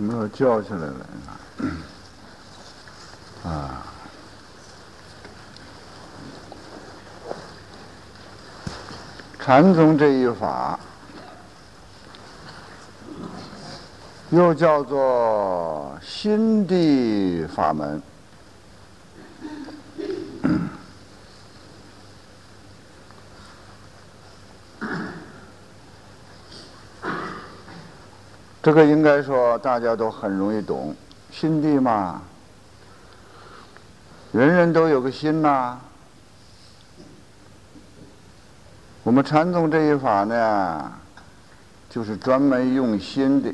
什么时候叫起来了啊？禅宗这一法，又叫做心地法门。这个应该说大家都很容易懂，心地嘛，人人都有个心呐。我们禅宗这一法呢，就是专门用心的，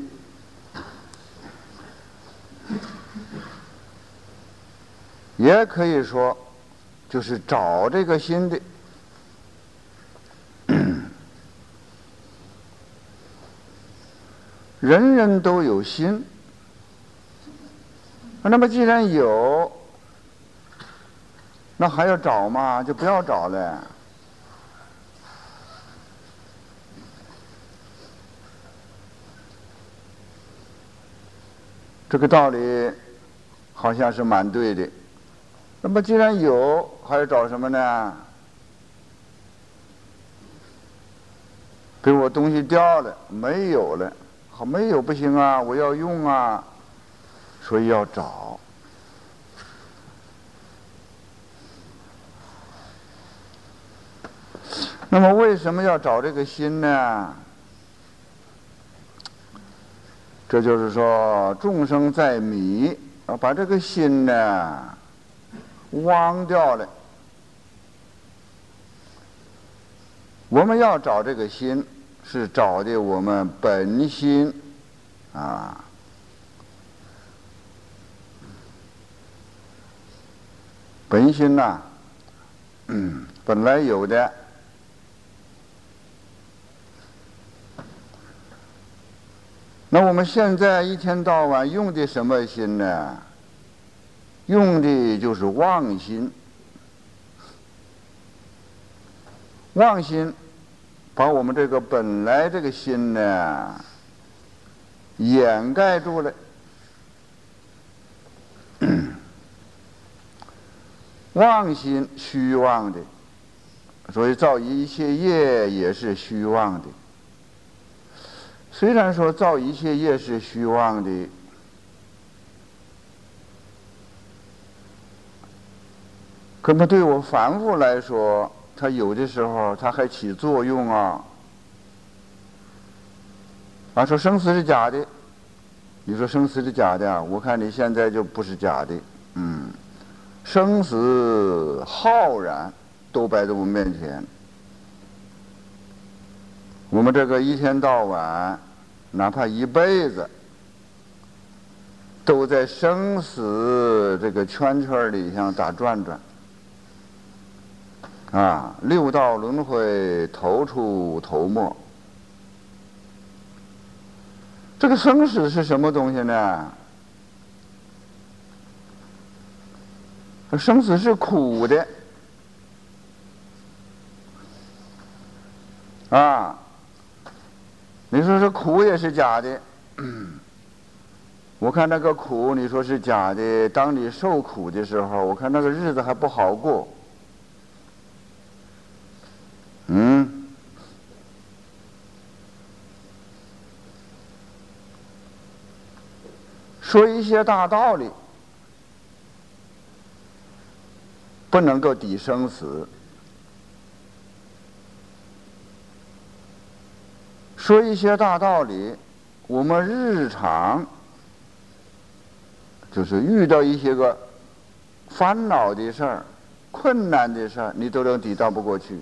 也可以说就是找这个心的。人人都有心，那么既然有，那还要找吗？就不要找了。这个道理好像是蛮对的。那么既然有，还要找什么呢？给我东西掉了，没有了。好，没有不行啊！我要用啊，所以要找。那么为什么要找这个心呢？这就是说，众生在迷，把这个心呢忘掉了。我们要找这个心。是找的我们本心啊，本心呐，嗯，本来有的。那我们现在一天到晚用的什么心呢？用的就是妄心，妄心。把我们这个本来这个心呢掩盖住了，妄心虚妄的，所以造一切业也是虚妄的。虽然说造一切业是虚妄的，可能对我凡夫来说。它有的时候，它还起作用啊！啊，说生死是假的，你说生死是假的啊，我看你现在就不是假的，嗯，生死浩然都摆在我们面前，我们这个一天到晚，哪怕一辈子，都在生死这个圈圈里向打转转。啊，六道轮回，头出头没。这个生死是什么东西呢？生死是苦的，啊，你说这苦也是假的。我看那个苦，你说是假的。当你受苦的时候，我看那个日子还不好过。说一些大道理，不能够抵生死；说一些大道理，我们日常就是遇到一些个烦恼的事儿、困难的事儿，你都能抵挡不过去。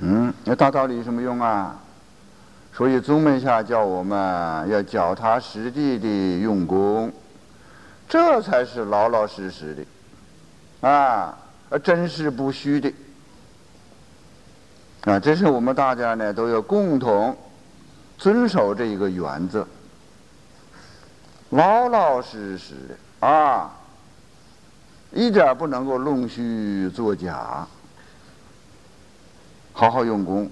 嗯，那大道理有什么用啊？所以宗门下叫我们要脚踏实地的用功，这才是老老实实的，啊，真实不虚的，啊，这是我们大家呢都要共同遵守这一个原则，老老实实的。啊，一点不能够弄虚作假。好好用功，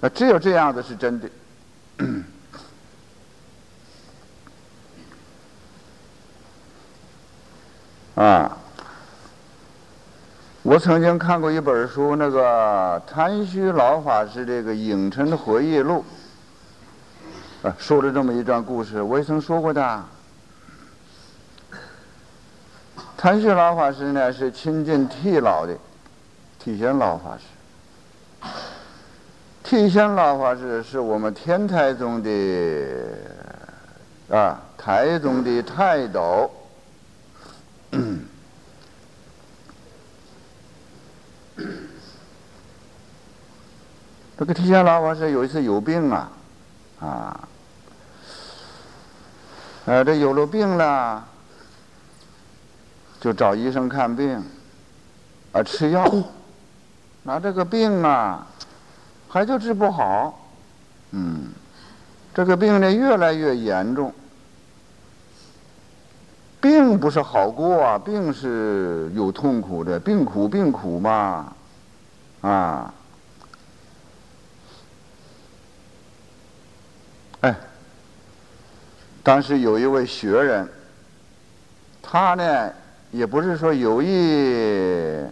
啊只有这样的是真的。啊我曾经看过一本书那个谭虚老法师这个影城回忆录啊说了这么一段故事我也曾说过的。谭虚老法师呢是亲近替老的体现老法师。替仙老法师是我们天台宗的啊，台宗的泰斗。这个提线老法师有一次有病啊，啊，呃，这有了病了，就找医生看病，啊，吃药，那这个病啊，还就治不好，嗯，这个病呢越来越严重，病不是好过啊，病是有痛苦的，病苦病苦嘛，啊。哎，当时有一位学人，他呢也不是说有意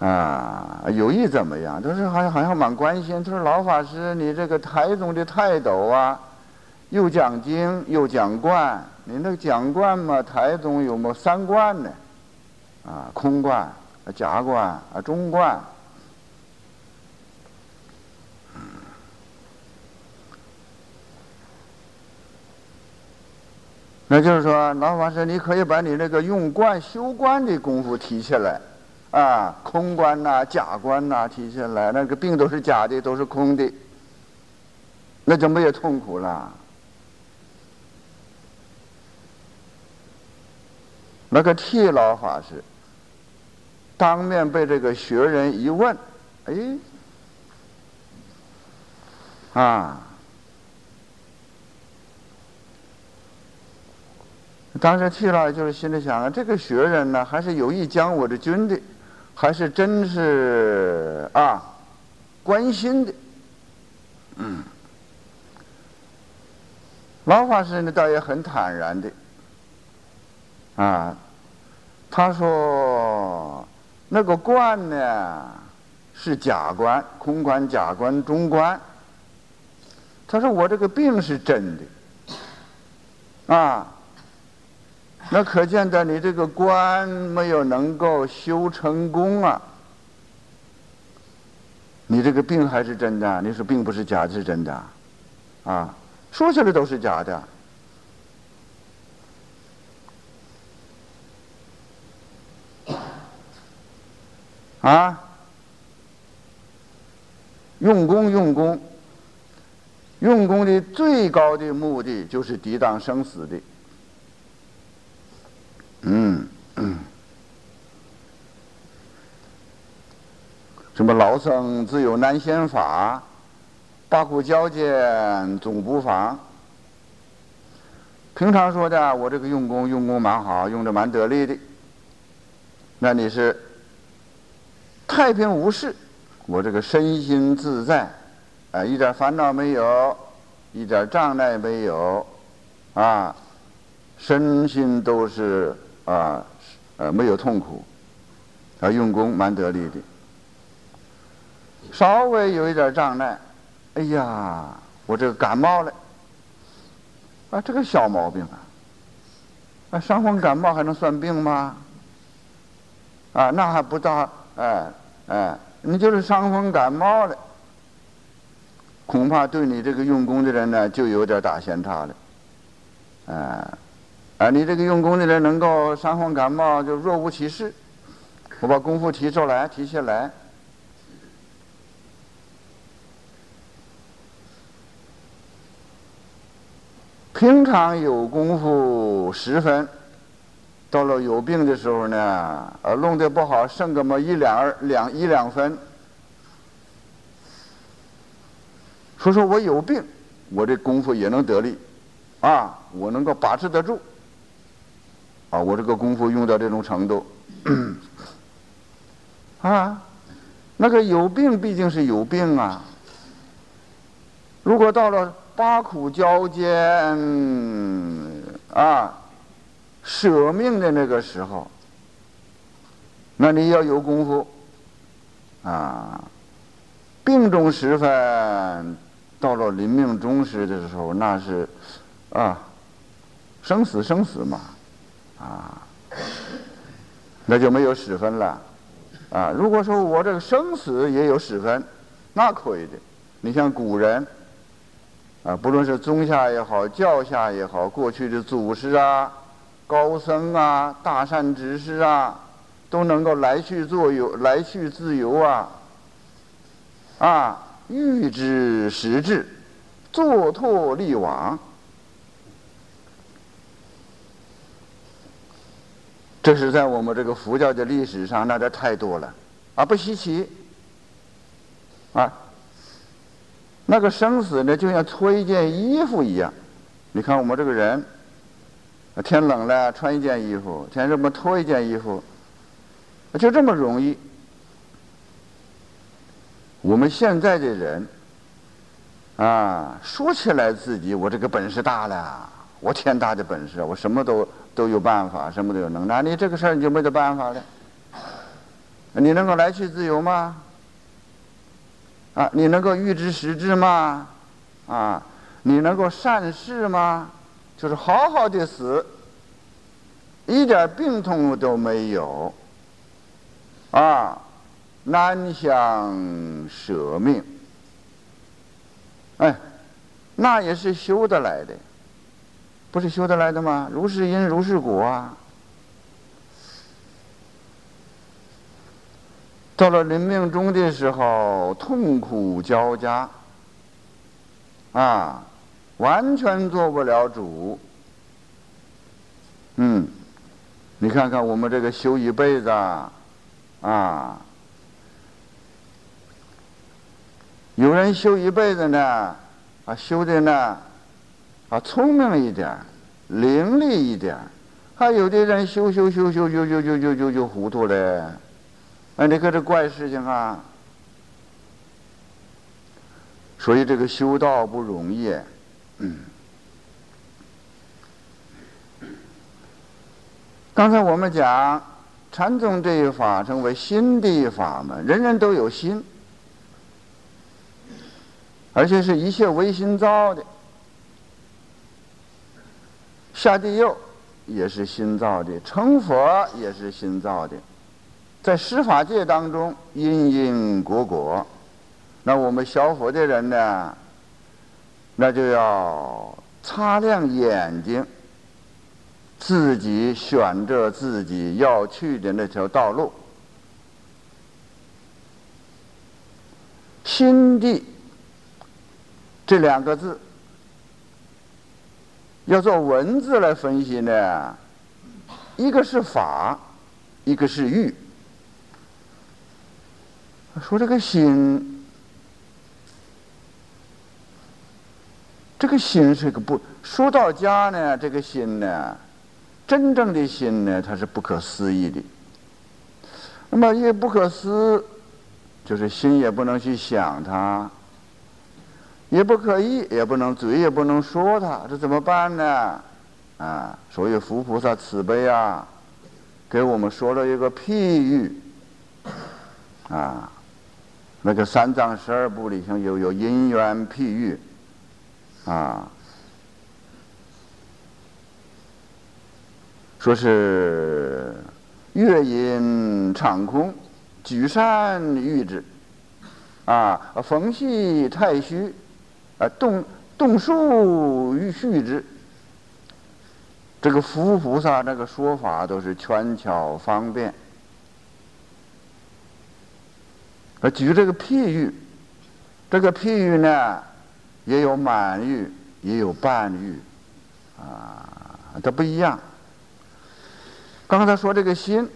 啊有意怎么样，就是好像好像蛮关心。他说：“老法师，你这个台总的泰斗啊，又讲经又讲观，你那个讲观嘛，台中有么三观呢？啊，空观、假观、啊中观。”那就是说，老法师，你可以把你那个用观修观的功夫提起来，啊，空观呐、假观呐提起来，那个病都是假的，都是空的，那就没有痛苦了。那个替老法师当面被这个学人一问，哎，啊。当时去了，就是心里想啊，这个学人呢，还是有意将我的军的，还是真是啊关心的。嗯，老法师呢，倒也很坦然的啊，他说那个观呢是假观，空观、假观、中观。他说我这个病是真的啊。那可见的，你这个官没有能够修成功啊！你这个病还是真的，你说病不是假的，是真的，啊，说起来都是假的，啊，用功用功，用功的最高的目的就是抵挡生死的。嗯，什么老僧自有难仙法，八苦交煎总不妨。平常说的，我这个用功用功蛮好，用的蛮得力的。那你是太平无事，我这个身心自在，啊，一点烦恼没有，一点障碍没有，啊，身心都是。啊，呃，没有痛苦，啊，用功蛮得力的。稍微有一点障碍，哎呀，我这个感冒了，啊，这个小毛病啊，啊，伤风感冒还能算病吗？啊，那还不大，哎哎，你就是伤风感冒了，恐怕对你这个用功的人呢，就有点打闲差了，啊。啊，你这个用功的人能够伤风感冒就若无其事，我把功夫提出来，提起来。平常有功夫十分，到了有病的时候呢，呃，弄得不好，剩个么一两二两一两分。说说我有病，我这功夫也能得力，啊，我能够把持得住。啊，我这个功夫用到这种程度，啊，那个有病毕竟是有病啊。如果到了八苦交煎啊，舍命的那个时候，那你要有功夫啊。病重时分，到了临命终时的时候，那是啊，生死生死嘛，啊，那就没有十分了啊。如果说我这个生死也有十分，那可以的。你像古人啊，不论是宗下也好，教下也好，过去的祖师啊、高僧啊、大善之士啊，都能够来去自由，来去自由啊。啊，欲知时至，坐拓立往，这是在我们这个佛教的历史上，那这太多了，啊，不稀奇。啊，那个生死呢，就像脱一件衣服一样。你看我们这个人，天冷了穿一件衣服，天热么脱一件衣服，就这么容易。我们现在的人，啊，说起来自己我这个本事大了，我天大的本事，我什么都都有办法，什么都有能耐。你这个事儿你就没得办法了。你能够来去自由吗？啊，你能够预知时至吗？啊，你能够善事吗？就是好好的死，一点病痛都没有，啊。南向舍命，哎，那也是修得来的，不是修得来的吗？如是因如是果啊！到了临命终的时候，痛苦交加，啊，完全做不了主。嗯，你看看我们这个修一辈子，啊。有人修一辈子呢，啊，修的呢，啊，聪明一点，伶俐一点；还有的人修修修修修修修修修就糊涂了。哎，你看这怪事情啊！所以这个修道不容易。嗯。刚才我们讲禅宗这一法称为心地法门，人人都有心。而且是一切唯心造的，下地狱也是新造的，成佛也是新造的，在十法界当中因因果果，那我们小佛的人呢，那就要擦亮眼睛，自己选择自己要去的那条道路，心地。这两个字要做文字来分析呢，一个是法，一个是欲。说这个心，这个心是个不说到家呢，这个心呢，真正的心呢，它是不可思议的。那么也不可思，就是心也不能去想它。也不可以，也不能嘴，也不能说他，这怎么办呢？啊，所以佛菩萨慈悲啊，给我们说了一个譬喻，啊，那个三藏十二部里头有有因缘譬喻，啊，说是月阴长空，举扇喻之，啊，风息太虚。啊，动动树欲续之，这个佛菩萨这个说法都是权巧方便。啊，举这个譬喻，这个譬喻呢，也有满喻，也有半喻，啊，它不一样。刚才说这个心，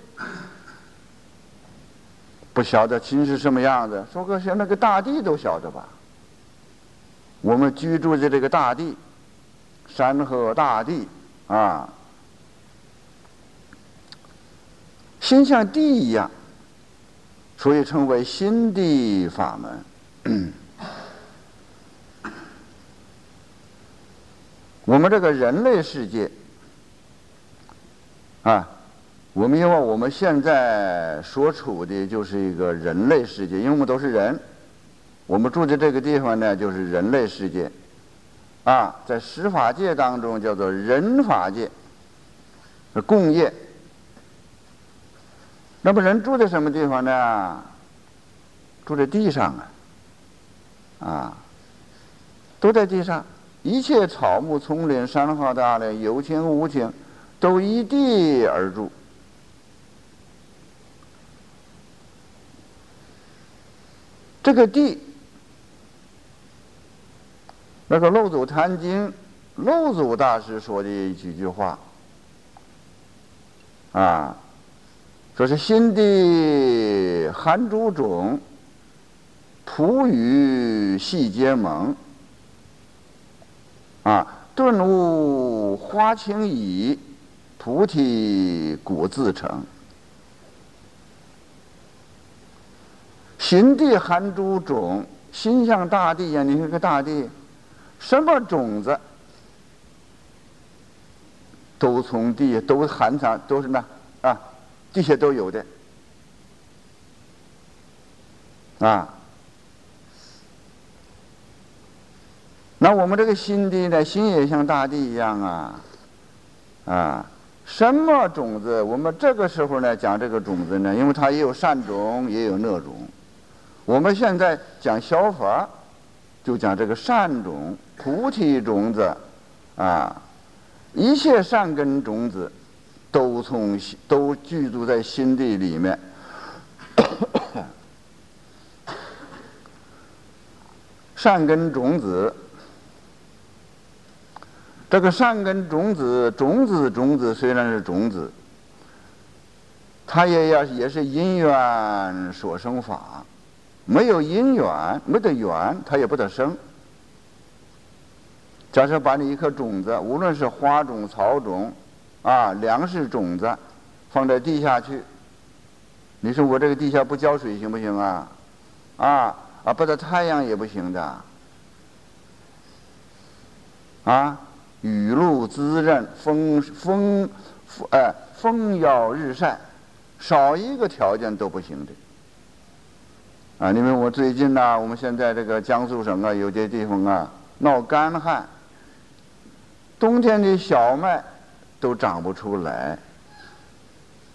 不晓得心是什么样子，说个像那个大地都晓得吧？我们居住在这个大地，山河大地啊，心像地一样，所以称为心地法门。我们这个人类世界，啊，我们因为我们现在所处的就是一个人类世界，因为我们都是人，我们住的这个地方呢就是人类世界，啊，在十法界当中叫做人法界，共业。那么人住在什么地方呢？住在地上啊，啊，都在地上，一切草木、丛林、山河大岭，有情无情，都依地而住。这个地，那个《漏祖坛经》，漏祖大师说的几句话，啊。说是心地含珠种，普语细结盟，啊，顿悟花清矣，菩提果自成。心地含珠种，心像大地呀，你看个大地，什么种子都从地都含藏，都是那啊。地下都有的，啊，那我们这个心地呢，心也像大地一样啊，啊，什么种子？我们这个时候呢讲这个种子呢，因为它也有善种，也有恶种。我们现在讲消法，就讲这个善种，菩提种子，啊，一切善根种子。都从都居住在心地里面，善根种子，这个善根种子，种子种子虽然是种子，它也要也是因缘所生法，没有因缘，没得缘，它也不得生。假设把你一颗种子，无论是花种、草种。啊，粮食种子放在地下去，你说我这个地下不浇水行不行啊？啊啊，不得太阳也不行的。啊，雨露滋润，风风哎，风耀日晒，少一个条件都不行的。啊，因为我最近呢，我们现在这个江苏省啊，有些地方啊闹干旱，冬天的小麦。都长不出来。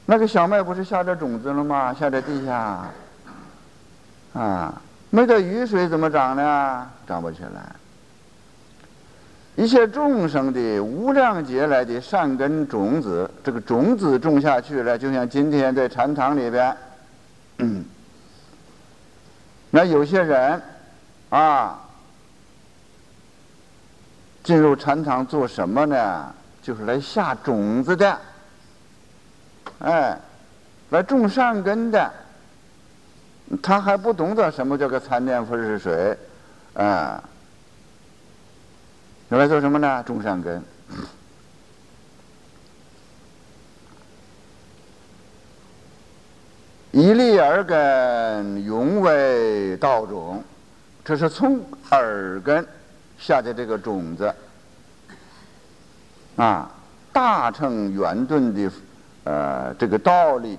那个小麦不是下着种子了吗？下在地下，啊，没得雨水怎么长呢？长不起来。一切众生的无量劫来的善根种子，这个种子种下去了，就像今天在禅堂里边，嗯那有些人啊，进入禅堂做什么呢？就是来下种子的，哎，来种善根的，他还不懂得什么叫个参念佛是水，啊，用来做什么呢？种善根，一粒耳根永为道种，这是从耳根下的这个种子。啊，大乘圆顿的呃这个道理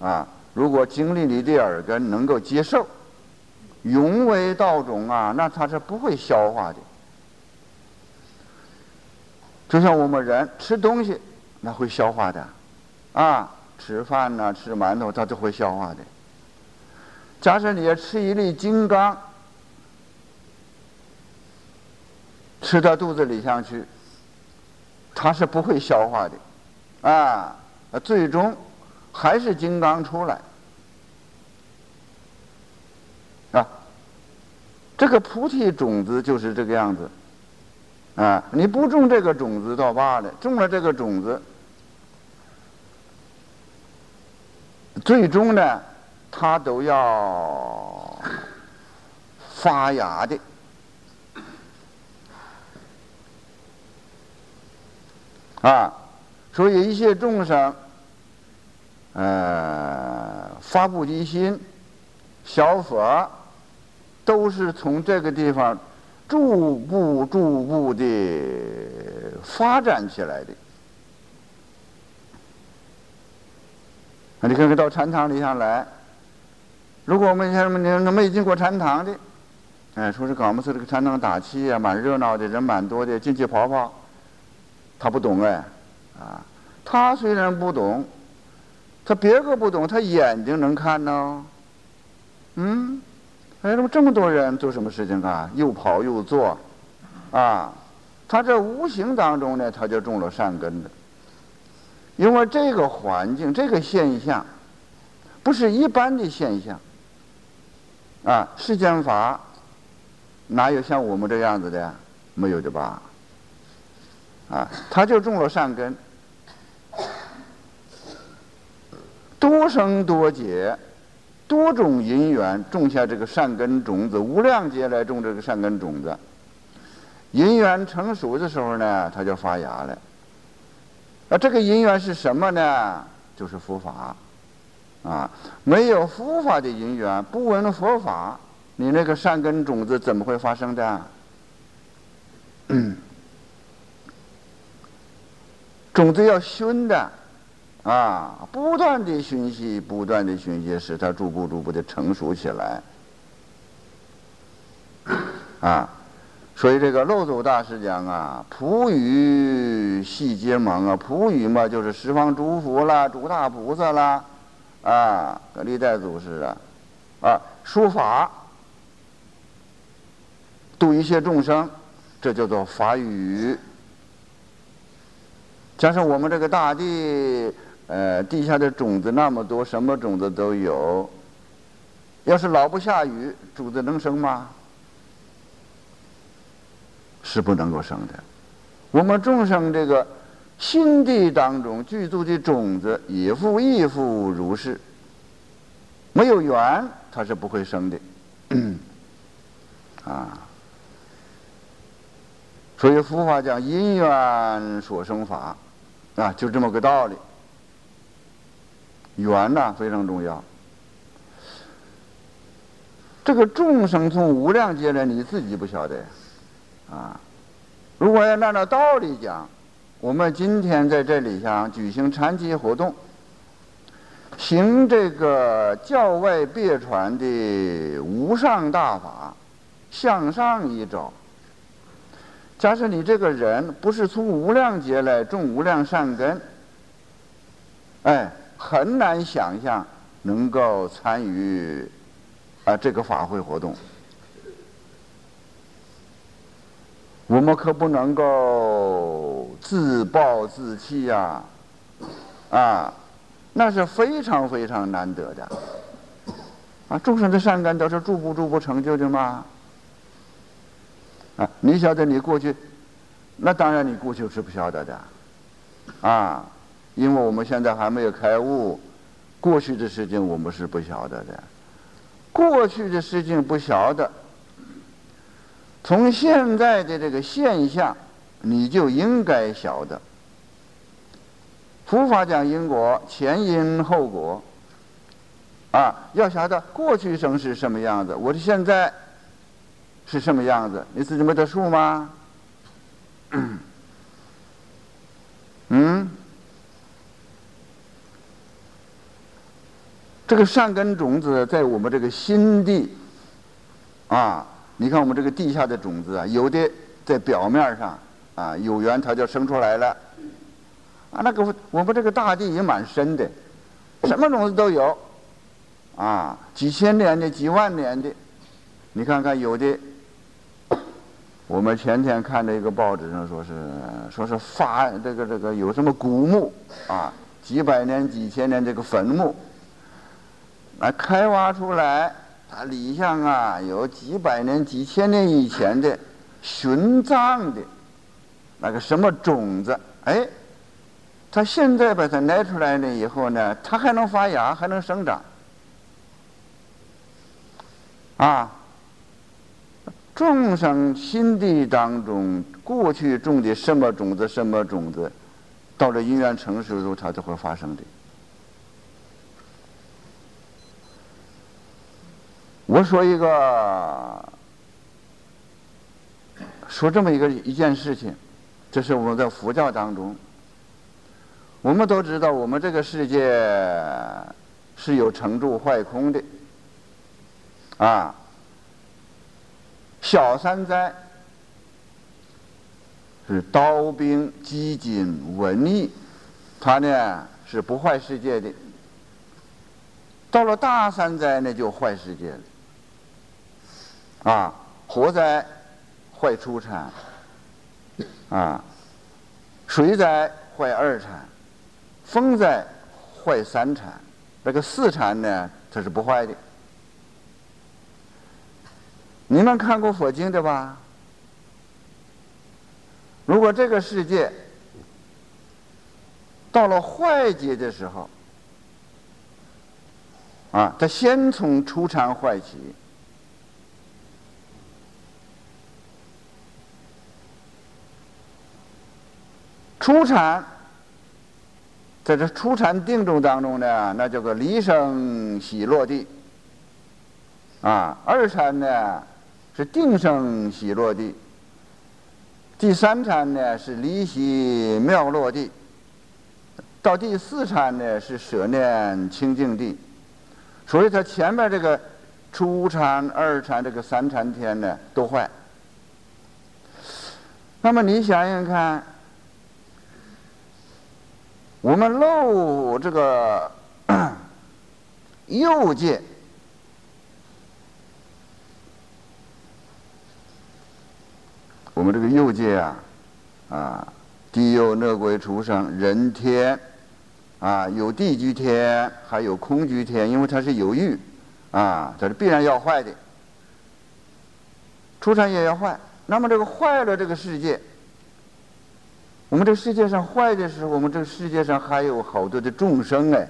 啊，如果经历你的耳根能够接受，永为道种啊，那它是不会消化的。就像我们人吃东西，那会消化的，啊，吃饭呐，吃馒头，它就会消化的。假设你要吃一粒金刚，吃到肚子里上去。它是不会消化的，啊，最终还是金刚出来，啊，这个菩提种子就是这个样子，啊，你不种这个种子倒罢了，种了这个种子，最终呢，它都要发芽的。啊，所以一切众生，呃，发菩提心、小佛，都是从这个地方逐步、逐步的发展起来的。你看看到禅堂里上来，如果我们像你那没进过禅堂的，哎，说是搞么是这个禅堂打气啊，蛮热闹的，人蛮多的，进去跑跑，他不懂哎，啊，他虽然不懂，他别个不懂，他眼睛能看呢，嗯，哎，怎么这么多人做什么事情啊？又跑又坐，啊，他这无形当中呢，他就种了善根的。因为这个环境，这个现象，不是一般的现象。啊，世间法哪有像我们这样子的？没有的吧？啊，他就种了善根，多生多劫，多种因缘种下这个善根种子，无量劫来种这个善根种子，因缘成熟的时候呢，它就发芽了。啊，这个因缘是什么呢？就是佛法，啊，没有佛法的因缘，不闻佛法，你那个善根种子怎么会发生的？种子要熏的，啊，不断的熏习，不断的熏习，使它逐步逐步的成熟起来，啊。所以这个漏祖大师讲啊，普语系结盟啊，普语嘛就是十方诸佛啦、诸大菩萨啦，啊，历代祖师啊，啊，说法度一切众生，这叫做法语。加上我们这个大地，呃，地下的种子那么多，什么种子都有。要是老不下雨，种子能生吗？是不能够生的。我们众生这个心地当中具足的种子，亦复亦复如是。没有缘，它是不会生的。啊，所以佛法讲因缘所生法，啊，就这么个道理。缘呢非常重要。这个众生从无量劫来，你自己不晓得。啊，如果要按照道理讲，我们今天在这里想举行禅期活动，行这个教外别传的无上大法，向上一招。假设你这个人不是从无量劫来种无量善根，哎，很难想象能够参与啊这个法会活动。我们可不能够自暴自弃呀！啊，那是非常非常难得的。啊，众生的善根都是逐步逐步成就的嘛。啊，你晓得你过去，那当然你过去是不晓得的。啊，因为我们现在还没有开悟，过去的事情我们是不晓得的。过去的事情不晓得。从现在的这个现象，你就应该晓得。佛法讲因果，前因后果，啊，要晓得过去生是什么样子，我的现在是什么样子，你自己没得数吗？嗯，这个善根种子在我们这个心地，啊。你看我们这个地下的种子啊，有的在表面上啊有缘，它就生出来了。啊，那个我们这个大地也蛮深的，什么种子都有，啊，几千年的、几万年的。你看看有的，我们前天看的一个报纸上说是说是发这个这个有什么古墓啊，几百年、几千年这个坟墓，来开挖出来。它里向啊有几百年、几千年以前的殉葬的那个什么种子，哎，它现在把它拿出来了以后呢，它还能发芽，还能生长。啊，众生心地当中过去种的什么种子、什么种子，到了因缘成熟的时候，它就会发生的。我说一个，说这么一个一件事情，这是我们在佛教当中，我们都知道，我们这个世界是有成住坏空的，啊，小三灾是刀兵饥馑瘟疫，它呢是不坏世界的；到了大三灾呢，就坏世界了，啊，火灾坏出产，啊，水灾坏二产。风灾坏三产，那个四产呢，它是不坏的。你们看过佛经的吧？如果这个世界到了坏劫的时候，啊，它先从出产坏起，初禅。在这初禅定中当中呢，那叫做离生喜落地，啊，二禅呢是定生喜落地，第三禅呢是离喜妙落地，到第四禅呢是舍念清净地，所以它前面这个初禅、二禅、这个三禅天呢都坏。那么你想想看。我们漏这个 右界，我们这个右界啊，啊，地有恶鬼畜生人天，啊，有地居天，还有空居天，因为它是有欲，啊，它是必然要坏的，出产也要坏。那么这个坏了这个世界。我们这世界上坏的时候，我们这个世界上还有好多的众生哎，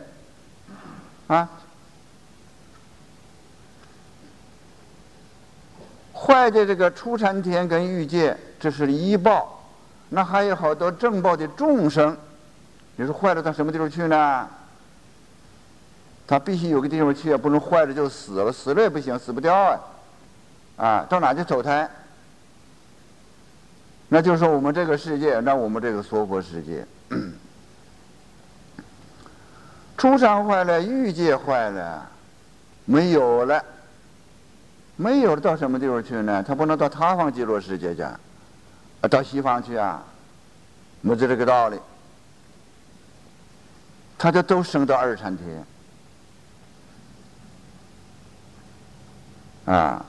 啊，坏的这个出禅天跟欲界，这是一报，那还有好多正报的众生，你说坏了到什么地方去呢？他必须有个地方去，不能坏了就死了，死了也不行，死不掉啊，啊，到哪去投胎？那就是说，我们这个世界，那我们这个娑婆世界，出伤坏了，欲界坏了，没有了，没有了，到什么地方去呢？他不能到他方极乐世界去，啊，到西方去啊？没这个道理，他就都升到二禅天，啊。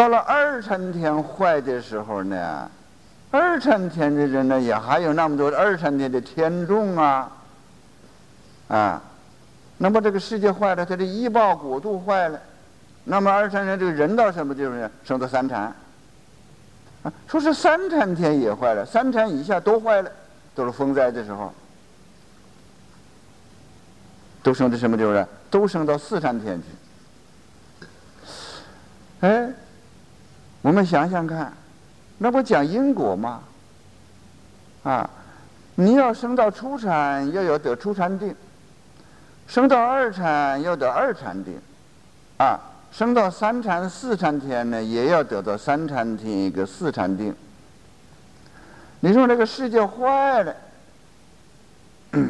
到了二三天坏的时候呢，二三天的人呢也还有那么多二三天的天众啊，啊，那么这个世界坏了，他的医报国度坏了，那么二三天这个人到什么地方呢？升到三禅，啊，说是三禅天也坏了，三禅以下都坏了，都是风灾的时候，都升到什么地方呢？都升到四禅天去，哎。我们想想看，那不讲因果吗？啊，你要升到初禅，要有得初禅定；升到二禅，要得二禅定；啊，升到三禅、四禅天呢，也要得到三禅天一个四禅定。你说这个世界坏了，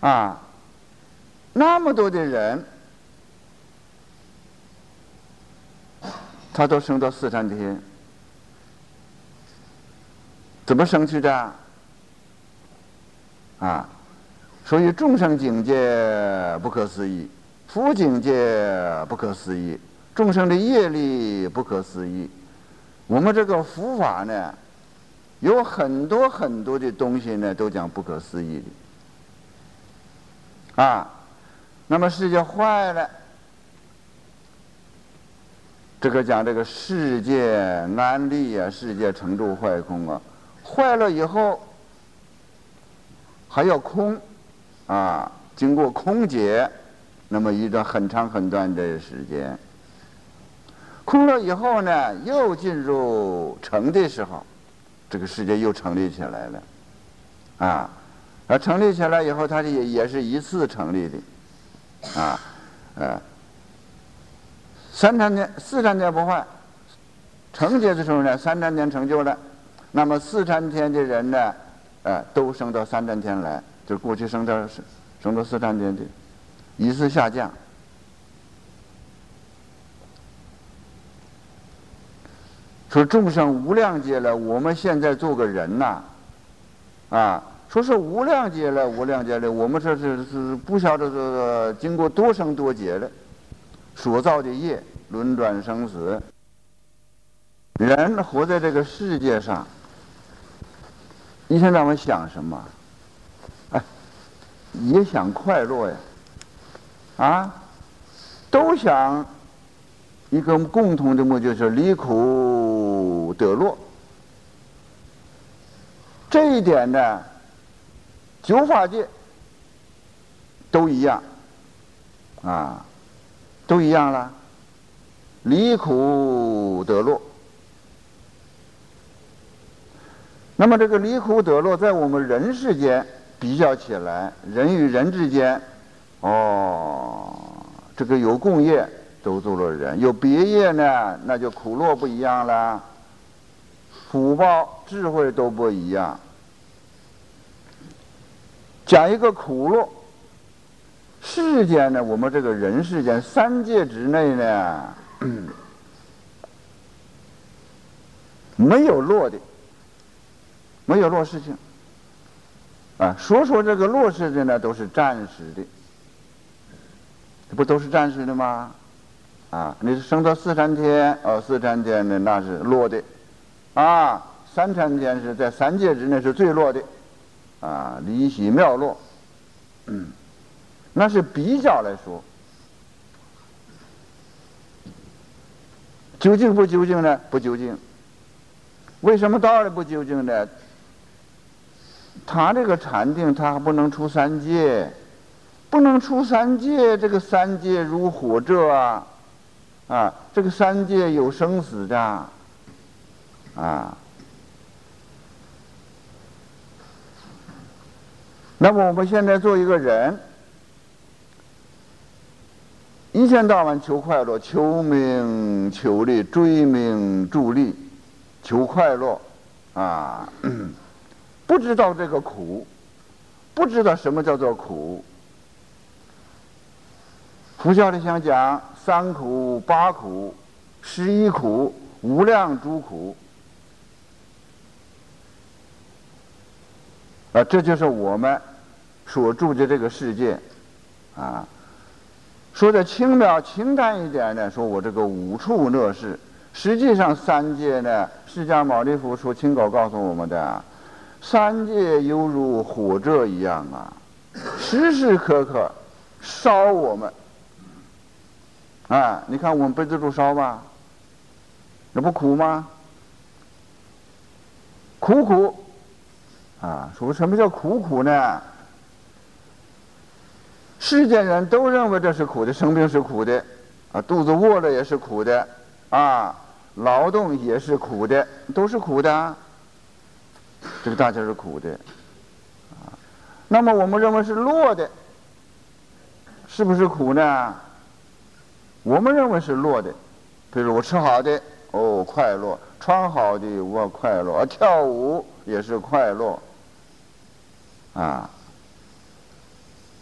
啊，那么多的人。他都升到四禅天，怎么升去的？啊，所以众生境界不可思议，佛境界不可思议，众生的业力不可思议。我们这个佛法呢，有很多很多的东西呢，都讲不可思议的。啊，那么世界坏了。这个讲这个世界安利啊，世界成住坏空啊，坏了以后还要空啊，经过空劫，那么一段很长很短的时间，空了以后呢，又进入成的时候，这个世界又成立起来了，啊，而成立起来以后，它也也是一次成立的，啊，呃。三禅天、四禅天不坏，成劫的时候呢，三禅天成就了，那么四禅天的人呢，呃，都升到三禅天来，就过去升到升到四禅天的，一次下降。说众生无量劫了，我们现在做个人。呐，啊，说是无量劫了，无量劫了，我们这是是不晓得是经过多生多劫了，所造的业轮转生死，人活在这个世界上，一天到晚想什么？哎，也想快乐呀，啊，都想。一个共同的目的就是离苦得乐，这一点呢，九法界都一样，啊，都一样了，离苦得乐。那么这个离苦得乐，在我们人世间比较起来，人与人之间，哦，这个有共业。都做了人，有别业呢，那就苦乐不一样了，福报、智慧都不一样。讲一个苦乐，世间呢，我们这个人世间三界之内呢，没有落的，没有落事情。啊，说说这个落事的呢，都是暂时的，不都是暂时的吗？啊，你是升到四禅天，哦，四禅天呢那是落的，啊，三禅天是在三界之内是最落的，啊，离喜妙落，嗯，那是比较来说，究竟不究竟呢？不究竟。为什么道理不究竟呢？他这个禅定，他还不能出三界，不能出三界，这个三界如火者啊。啊，这个三界有生死的，啊，那么我们现在做一个人，一天到晚求快乐，求名求利，追名逐利，求快乐，啊，不知道这个苦，不知道什么叫做苦。佛教里想讲。三苦、八苦、十一苦、无量诸苦，啊，这就是我们所住的这个世界，啊，说的轻描清淡一点呢，说我这个五处乐事，实际上三界呢，释迦牟尼佛说清稿告诉我们的，三界犹如火者一样啊，时时刻刻烧我们。啊，你看我们背子住烧吧，那不苦吗？苦苦，啊，说什么叫苦苦呢？世间人都认为这是苦的，生病是苦的，啊，肚子饿了也是苦的，啊，劳动也是苦的，都是苦的，这个大家是苦的，啊，那么我们认为是乐的，是不是苦呢？我们认为是乐的，比如我吃好的，哦，快乐；穿好的，我快乐；跳舞也是快乐。啊，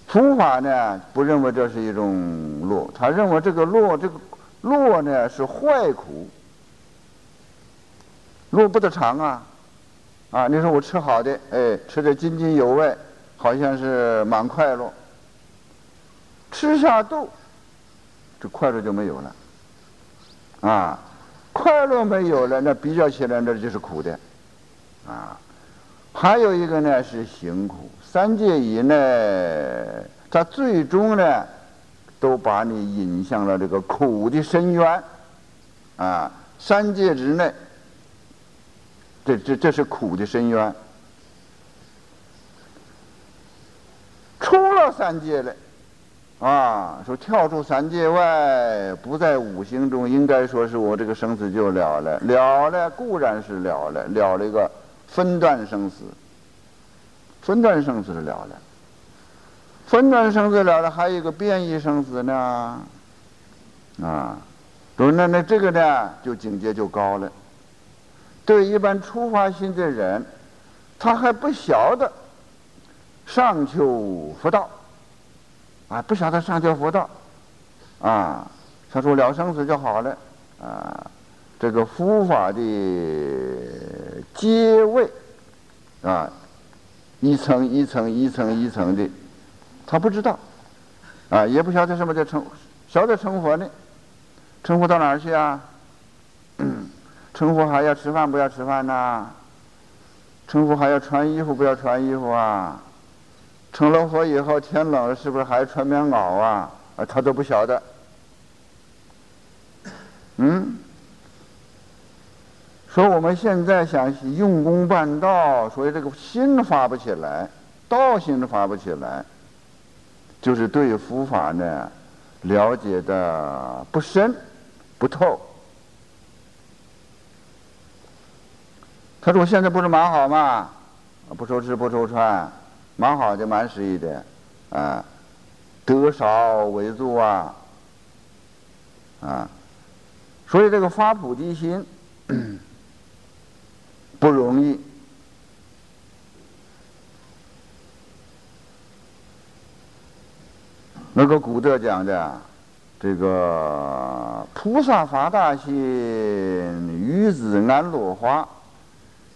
佛法呢不认为这是一种乐，他认为这个乐，这个乐呢是坏苦，乐不得长啊！啊，你说我吃好的，哎，吃的津津有味，好像是蛮快乐，吃下肚。这快乐就没有了，啊，快乐没有了，那比较起来，那就是苦的，啊，还有一个呢是行苦，三界以内，它最终呢，都把你引向了这个苦的深渊，啊，三界之内，这这这是苦的深渊，出了三界了。啊，说跳出三界外，不在五行中，应该说是我这个生死就了了。了了固然是了了，了了一个分段生死，分段生死是了了，分段生死了了，还有一个变异生死呢。啊，都那那这个呢，就境界就高了。对一般出发心的人，他还不晓得上求佛道，啊，不晓得上求佛道，啊，他说了生死就好了，啊，这个佛法的阶位，啊，一层一层一层一层的，他不知道，啊，也不晓得什么叫成，晓得成佛呢，成佛到哪儿去啊？成佛还要吃饭不要吃饭呐？成佛还要穿衣服不要穿衣服啊？成了佛以后天冷了是不是还要穿棉袄啊？啊，他都不晓得。嗯，说我们现在想用功办道，所以这个心发不起来，道心发不起来，就是对佛法呢了解的不深不透。他说：“我现在不是蛮好吗？不愁吃不愁穿，蛮好的，蛮适宜的，啊，得少为足啊，啊，所以这个发菩提心不容易。那个古德讲的，这个菩萨发大心，于子安落花。”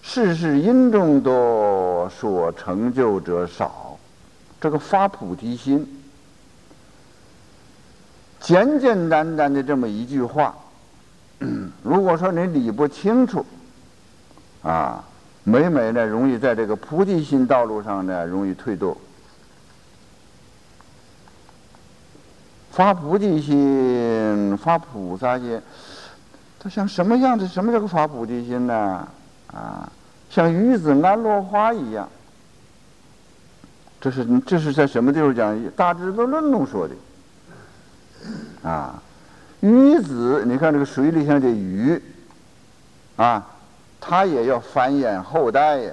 世事因众多，所成就者少。这个发菩提心，简简单单的这么一句话，如果说你理不清楚，啊，每每呢容易在这个菩提心道路上呢容易退堕。发菩提心，发菩萨心，它像什么样子？什么叫做发菩提心呢？啊，像鱼子安落花一样，这是这是在什么地方讲？《大智度论》中说的。啊，鱼子，你看这个水里像这鱼，啊，它也要繁衍后代呀。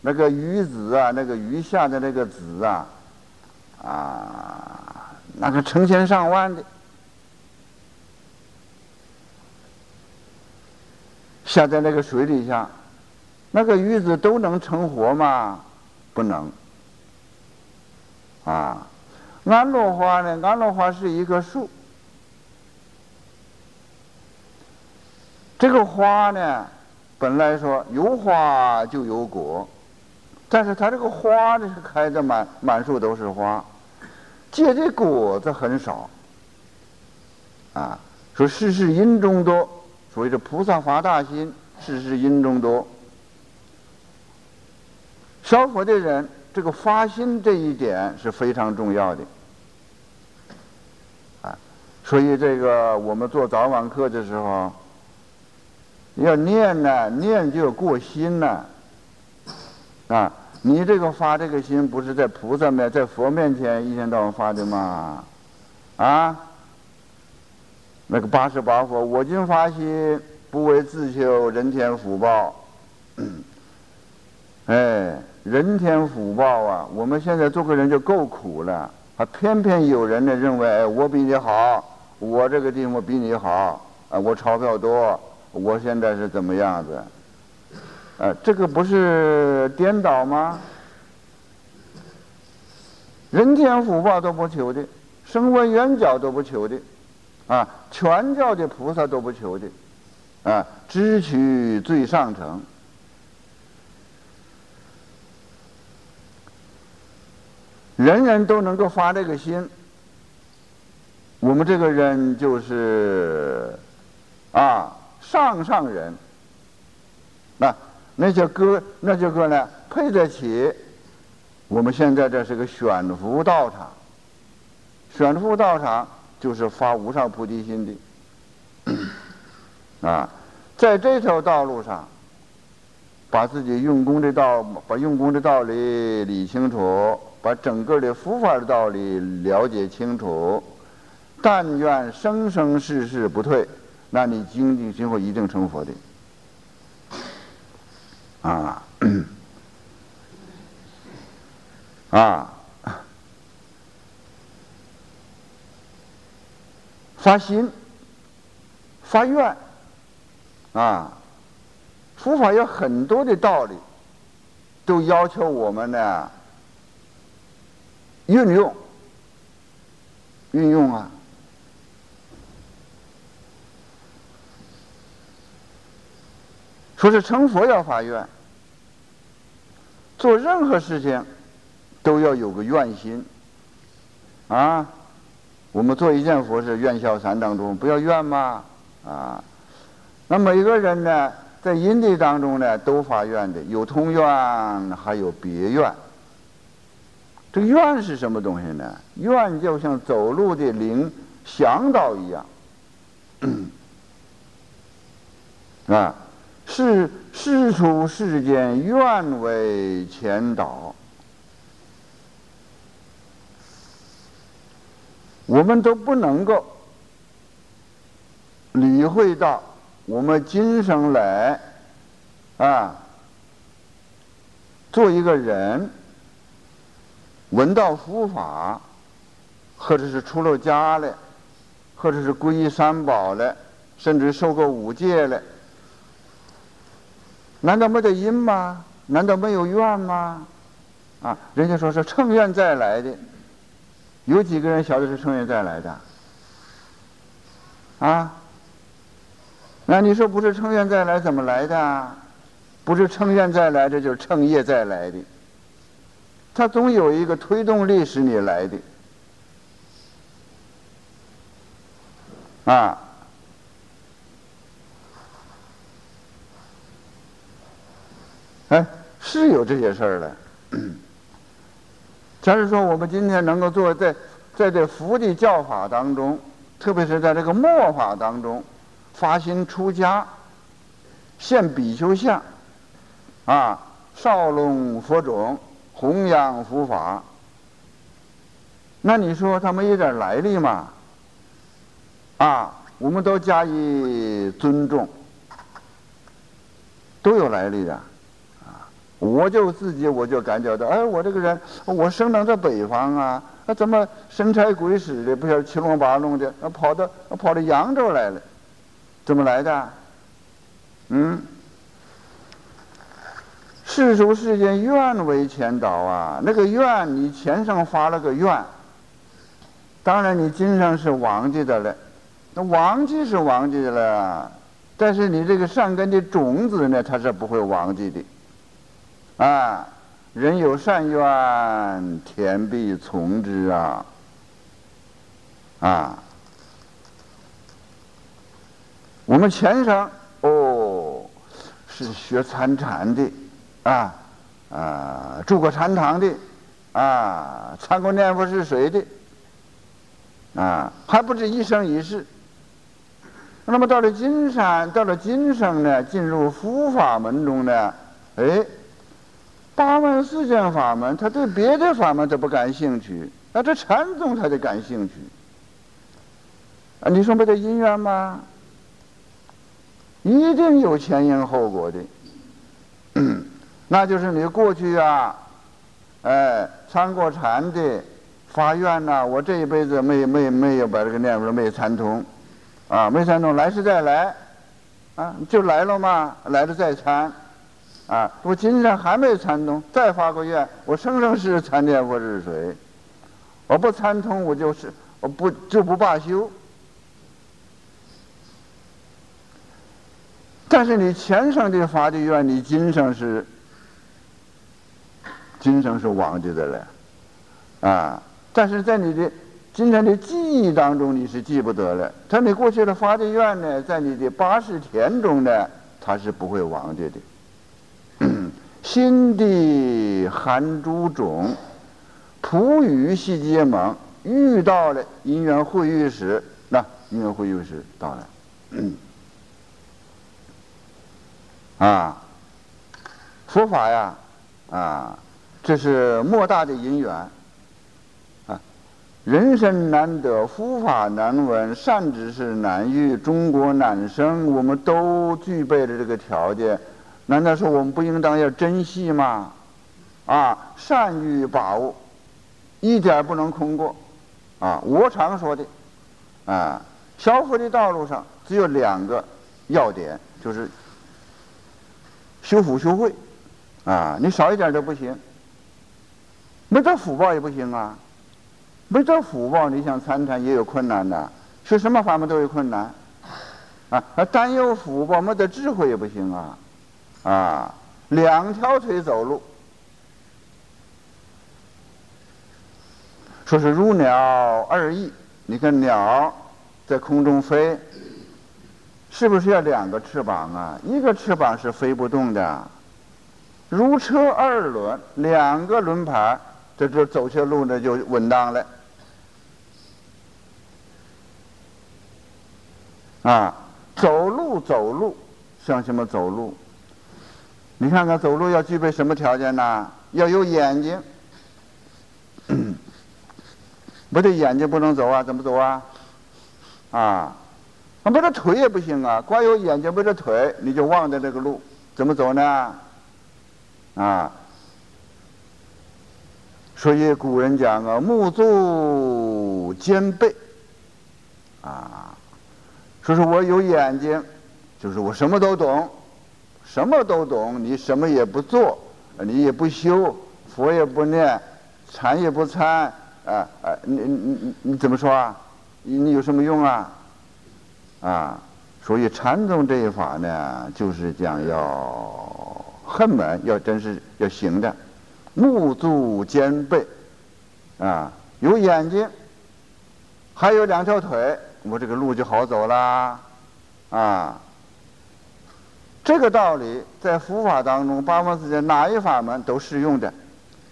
那个鱼子啊，那个鱼下的那个子啊，啊，那个成千上万的。下在那个水底下，那个鱼子都能成活吗？不能。啊，安乐花呢？安乐花是一棵树，这个花呢，本来说有花就有果，但是它这个花呢是开的满满树都是花，结的果子很少。啊，说世事因中多。所以这菩萨发大心，世事因中多。烧佛的人，这个发心这一点是非常重要的。啊，所以这个我们做早晚课的时候，要念呢，念就要过心呢。啊，你这个发这个心，不是在菩萨面、在佛面前一天到晚发的吗？啊？那个八十八佛，我今发心，不为自求人天福报。哎，人天福报啊！我们现在做个人就够苦了，还偏偏有人呢认为，哎，我比你好，我这个地方比你好，啊，我钞票多，我现在是怎么样子？呃，这个不是颠倒吗？人天福报都不求的，声闻缘觉都不求的。啊，全教的菩萨都不求的，啊，只取最上乘。人人都能够发这个心，我们这个人就是啊上上人。那那些歌，那些歌呢，配得起。我们现在这是个选福道场，选福道场。就是发无上菩提心的啊，在这条道路上，把自己用功的道，把用功的道理理清楚，把整个的佛法的道理了解清楚，但愿生生世世不退，那你经济今后一定成佛的。啊。啊。发心、发愿，啊，佛法有很多的道理，都要求我们呢运用，运用啊。说是成佛要发愿，做任何事情都要有个愿心啊。我们做一件佛事，愿消三当中不要愿吗？啊，那每个人呢，在因地当中呢，都发愿的，有通愿，还有别愿。这愿是什么东西呢？愿就像走路的灵向导一样，啊。是世出世间，愿为前导。我们都不能够理会到，我们今生来啊，做一个人，闻道佛法，或者是出了家了，或者是皈依三宝了，甚至受过五戒了。难道没得因吗？难道没有愿吗？啊，人家说是乘愿再来的，有几个人晓得是乘愿再来的？啊？那你说不是乘愿再来怎么来的？不是乘愿再来，这就是乘业再来的。他总有一个推动力使你来的。啊。哎，是有这些事儿的。假如说我们今天能够做在在这佛的教法当中，特别是在这个末法当中，发心出家，现比丘像，啊，少龙佛种，弘扬佛法，那你说他们有点来历吗？啊，我们都加以尊重，都有来历的。我就自己我就感觉到，哎，我这个人，我生长在北方啊，那怎么神差鬼使的，不晓得七龙八龙的，跑到跑到扬州来了，怎么来的？嗯，世俗世间愿为前导啊，那个愿你前生发了个愿，当然你今生是忘记的了，那忘记是忘记了，但是你这个善根的种子呢，它是不会忘记的。啊，人有善愿，天必从之啊！啊，我们前生哦是学参禅的，啊啊住过禅堂的，啊参过念佛是谁的，啊还不止一生一世。那么到了金山，到了今生呢，进入佛法门中呢，哎。八万四千法门，他对别的法门他不感兴趣，那这禅宗他就感兴趣。啊，你说没得因缘吗？一定有前因后果的。那就是你过去啊，哎，参过禅的，发愿呐，我这一辈子没没没有把这个念佛没参通，啊，没参通，来世再来，啊，就来了嘛，来了再参。啊！我今生还没参通，再发个愿，我生生世世参念佛是谁？我不参通，我就是我不就不罢休。但是你前生的发的愿，你今生是今生是忘记的了，啊！但是在你的今生的记忆当中，你是记不得了。但你过去的发的愿呢，在你的八十天中呢，它是不会忘记的。心地含诸种，普语系结盟，遇到了因缘会遇时，那因缘会遇时到了，啊，佛法呀，啊，这是莫大的因缘，啊，人生难得，佛法难闻，善知识难遇，中国难生，我们都具备了这个条件。难道说我们不应当要珍惜吗？啊，善于把握，一点不能空过。啊，我常说的，啊，消佛的道路上只有两个要点，就是修福修慧，啊，你少一点都不行。没这福报也不行啊，没这福报，你想参禅也有困难的，学什么法门都有困难，啊，单有福报没得智慧也不行啊，啊，两条腿走路，说是如鸟二翼，你看鸟在空中飞。是不是要两个翅膀啊？一个翅膀是飞不动的。如车二轮，两个轮盘，这这走些路呢就稳当了。啊，走路走路，像什么走路？你看看走路要具备什么条件呢？要有眼睛，没得眼睛不能走啊？怎么走啊？啊？没这腿也不行啊，光有眼睛没这腿，你就忘了这个路，怎么走呢？啊，所以古人讲啊，目足兼备，啊，说是我有眼睛，就是我什么都懂，什么都懂，你什么也不做，你也不修，佛也不念，禅也不参，啊啊，你你你你怎么说啊？你你有什么用啊？啊，所以禅宗这一法呢，就是讲要恨门，要真是要行的，目足兼备，啊，有眼睛，还有两条腿，我这个路就好走啦，啊，这个道理在佛法当中，八方世界哪一法门都适用的，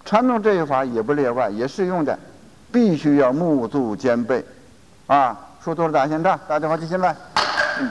禅宗这一法也不例外，也适用的，必须要目足兼备，啊。说多了打先这，打电话就进来。嗯。